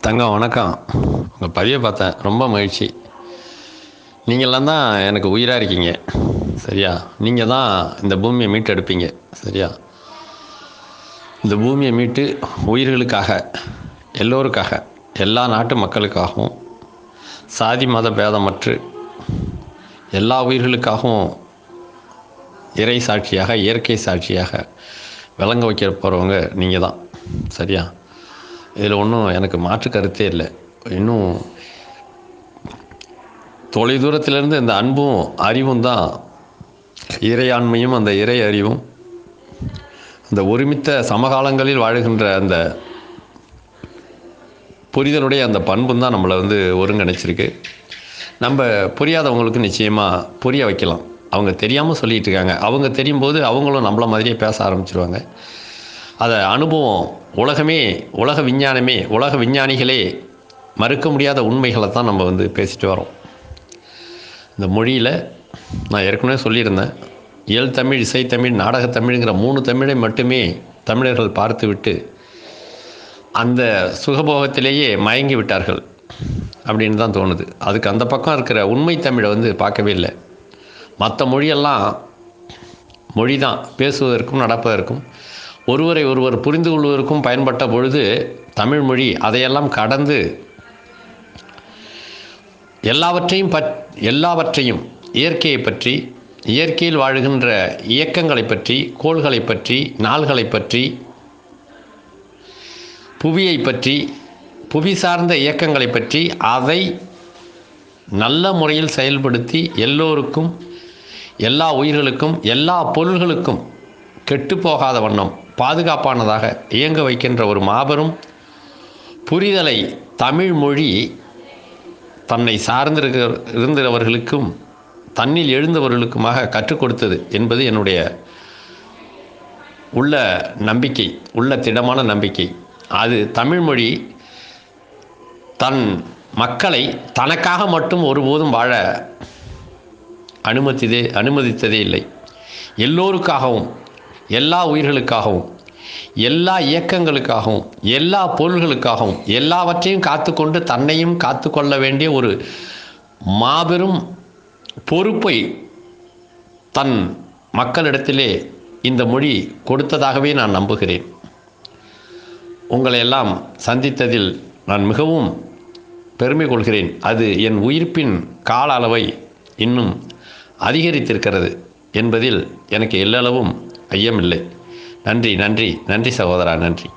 தங்கம் வணக்கம். உங்கள் பதிவை பார்த்தேன். ரொம்ப மகிழ்ச்சி. நீங்கள்லாம் தான் எனக்கு உயிராக இருக்கீங்க. சரியா? நீங்கள் தான் இந்த பூமியை மீட்டு எடுப்பீங்க. சரியா? இந்த பூமியை மீட்டு உயிர்களுக்காக எல்லோருக்காக எல்லா நாட்டு மக்களுக்காகவும் சாதி மத பேதமற்று எல்லா உயிர்களுக்காகவும் இறை சாட்சியாக இயற்கை சாட்சியாக விளங்க வைக்க போகிறவங்க நீங்கள் தான். சரியா? இதில் ஒன்றும் எனக்கு மாற்று கருத்தே இல்லை. இன்னும் தொலைதூரத்திலிருந்து இந்த அன்பும் அறிவும் தான் இறையாண்மையும் அந்த இறை அறிவும் அந்த ஒருமித்த சமகாலங்களில் வாழ்கின்ற அந்த புரிதலுடைய அந்த பண்பும் தான் நம்மளை வந்து ஒருங்கிணைச்சிருக்கு. நம்ம புரியாதவங்களுக்கு நிச்சயமாக புரிய வைக்கலாம். அவங்க தெரியாமல் சொல்லிகிட்டு இருக்காங்க. அவங்க தெரியும் போது அவங்களும் நம்மள மாதிரியே பேச ஆரம்பிச்சிருவாங்க. அதை அனுபவம் உலகமே உலக விஞ்ஞானமே உலக விஞ்ஞானிகளே மறுக்க முடியாத உண்மைகளை தான் நம்ம வந்து பேசிட்டு வரோம். இந்த மொழியில் நான் ஏற்கனவே சொல்லியிருந்தேன் இயல் தமிழ் இசைத்தமிழ் நாடகத்தமிழ்ங்கிற மூணு தமிழை மட்டுமே தமிழர்கள் பார்த்துவிட்டு அந்த சுகபோகத்திலேயே மயங்கி விட்டார்கள் அப்படின்னு தான் தோணுது. அதுக்கு அந்த பக்கம் இருக்கிற உண்மை தமிழை வந்து பார்க்கவே இல்லை. மற்ற மொழியெல்லாம் மொழி தான் பேசுவதற்கும் நடப்பதற்கும் ஒருவரை ஒருவர் புரிந்து கொள்வதற்கும் பயன்பட்ட பொழுது தமிழ்மொழி அதையெல்லாம் கடந்து எல்லாவற்றையும் பற் எல்லாவற்றையும் இயற்கையை பற்றி இயற்கையில் வாழுகின்ற இயக்கங்களை பற்றி கோள்களை பற்றி நாள்களை பற்றி புவியை பற்றி புவி சார்ந்த இயக்கங்களை பற்றி அதை நல்ல முறையில் செயல்படுத்தி எல்லோருக்கும் எல்லா உயிர்களுக்கும் எல்லா பொருள்களுக்கும் கெட்டுப்போகாத வண்ணம் பாதுகாப்பானதாக இயங்க வைக்கின்ற ஒரு மாபெரும் புரிதலை தமிழ் மொழி தன்னை சார்ந்திருக்க இருந்தவர்களுக்கும் தன்னில் எழுந்தவர்களுக்குமாக கற்றுக் கொடுத்தது என்பது என்னுடைய உள்ள நம்பிக்கை உள்ள திடமான நம்பிக்கை. அது தமிழ்மொழி தன் மக்களை தனக்காக மட்டும் ஒருபோதும் வாழ அனுமதித்ததே அனுமதித்ததே இல்லை. எல்லோருக்காகவும் எல்லா உயிர்களுக்காகவும் எல்லா இயக்கங்களுக்காகவும் எல்லா பொருள்களுக்காகவும் எல்லாவற்றையும் காத்துக்கொண்டு தன்னையும் காத்துக்கொள்ள வேண்டிய ஒரு மாபெரும் பொறுப்பை தன் மக்களிடத்திலே இந்த மொழி கொடுத்ததாகவே நான் நம்புகிறேன். உங்களை எல்லாம் சந்தித்ததில் நான் மிகவும் பெருமை கொள்கிறேன். அது என் உயிர்ப்பின் கால அளவை இன்னும் அதிகரித்திருக்கிறது என்பதில் எனக்கு எல்லளவும் ஐயமில்லை. நன்றி நன்றி நன்றி சகோதரா நன்றி.